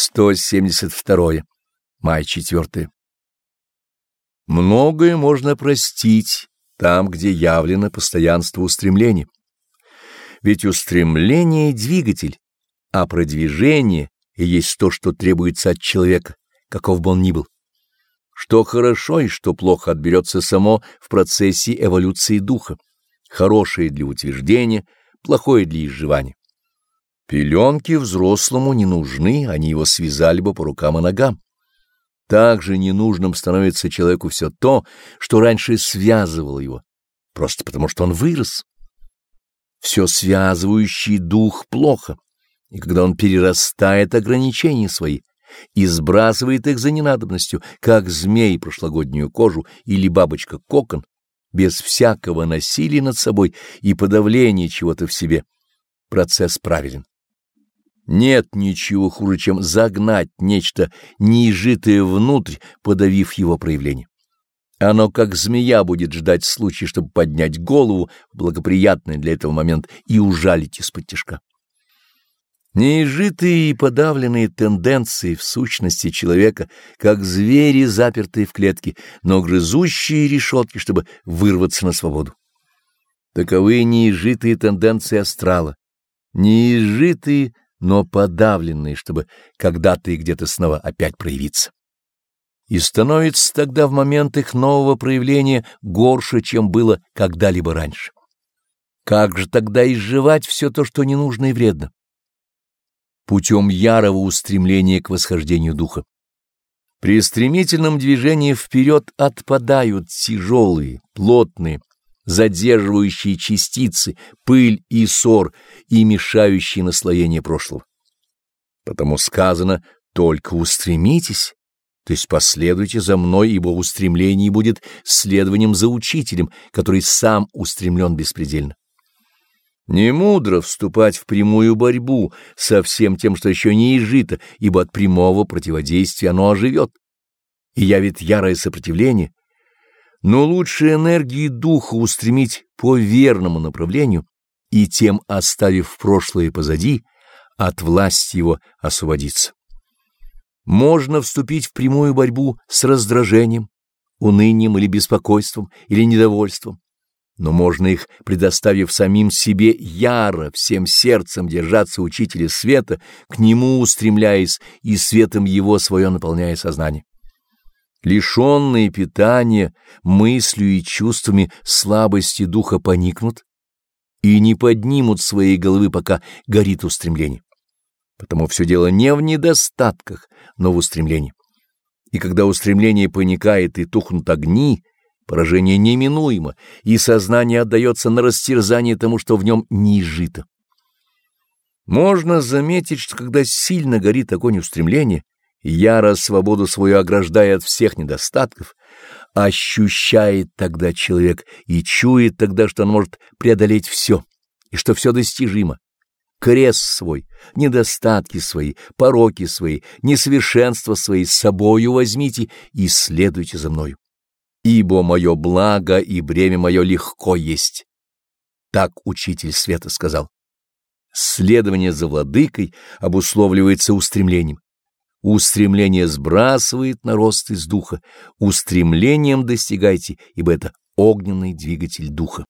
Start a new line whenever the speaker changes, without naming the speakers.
172. Май 4. Многое можно простить там, где явлено постоянство устремлений. Ведь устремление — двигатель, а продвижение есть то, что требуется от человека, каков бы он ни был. Что хорошо и что плохо отберется само в процессе эволюции духа, хорошее для утверждения, плохое для изживания. Пеленки взрослому не нужны, они его связали бы по рукам и ногам. Также ненужным становится человеку все то, что раньше связывало его, просто потому что он вырос. Все связывающий дух плохо, и когда он перерастает ограничения свои и сбрасывает их за ненадобностью, как змей прошлогоднюю кожу или бабочка кокон, без всякого насилия над собой и подавления чего-то в себе, процесс правилен. Нет ничего хуже, чем загнать нечто неизжитое внутрь, подавив его проявление. Оно, как змея, будет ждать случая, чтобы поднять голову благоприятный для этого момент и ужалить из-под тяжка. Неизжитые и подавленные тенденции в сущности человека, как звери, запертые в клетке, но грызущие решетки, чтобы вырваться на свободу. Таковы неизжитые тенденции астрала, неизжитые но подавленные, чтобы когда-то и где-то снова опять проявиться. И становится тогда в момент их нового проявления горше, чем было когда-либо раньше. Как же тогда изживать все то, что не нужно и вредно? Путем ярого устремления к восхождению духа. При стремительном движении вперед отпадают тяжелые, плотные, задерживающие частицы, пыль и ссор и мешающие наслоение прошлого. Потому сказано «только устремитесь», то есть последуйте за мной, ибо устремление будет следованием за учителем, который сам устремлен беспредельно. Не мудро вступать в прямую борьбу со всем тем, что еще не изжито, ибо от прямого противодействия оно оживет. И явит ярое сопротивление, но лучше энергии духа устремить по верному направлению и тем, оставив прошлое позади, от власти его освободиться. Можно вступить в прямую борьбу с раздражением, унынием или беспокойством, или недовольством, но можно их, предоставив самим себе яро, всем сердцем держаться учителя света, к нему устремляясь и светом его свое наполняя сознание лишенные питания мыслью и чувствами слабости духа поникнут и не поднимут своей головы, пока горит устремление. Потому все дело не в недостатках, но в устремлении. И когда устремление поникает и тухнут огни, поражение неминуемо, и сознание отдается на растерзание тому, что в нем не изжито. Можно заметить, что когда сильно горит огонь устремления, яро свободу свою ограждая от всех недостатков, ощущает тогда человек и чует тогда, что он может преодолеть все, и что все достижимо. Крест свой, недостатки свои, пороки свои, несовершенства свои с собою возьмите и следуйте за мною. Ибо мое благо и бремя мое легко есть. Так учитель света сказал. Следование за владыкой обусловливается устремлением. Устремление сбрасывает нарост из духа. Устремлением достигайте, ибо это огненный двигатель духа.